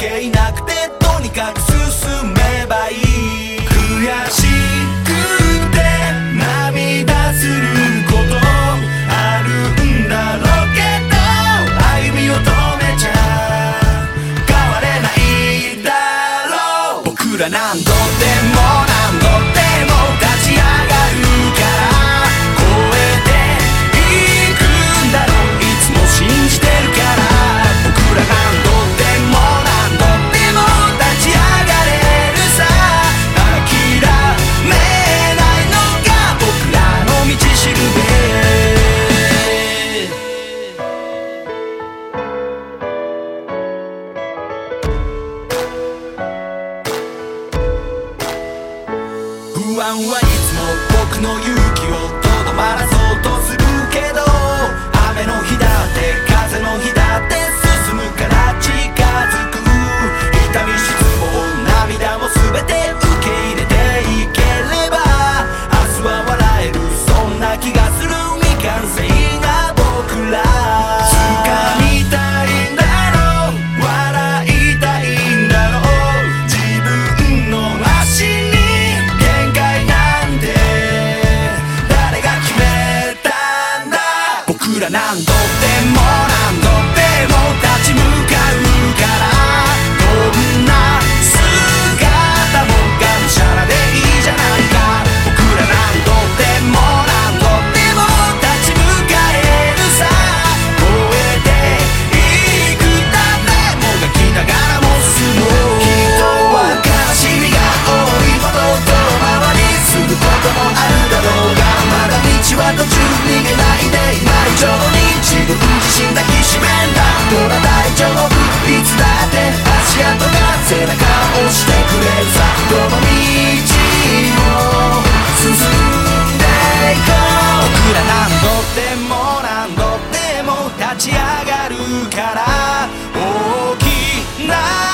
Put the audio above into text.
係なくてとにかく進めばいい。悔しくて涙することあるんだろうけど歩みを止めちゃ変われないだろう。僕ら何度もべ不安はいつも僕の夢 ganando. 立ち上がるから大きな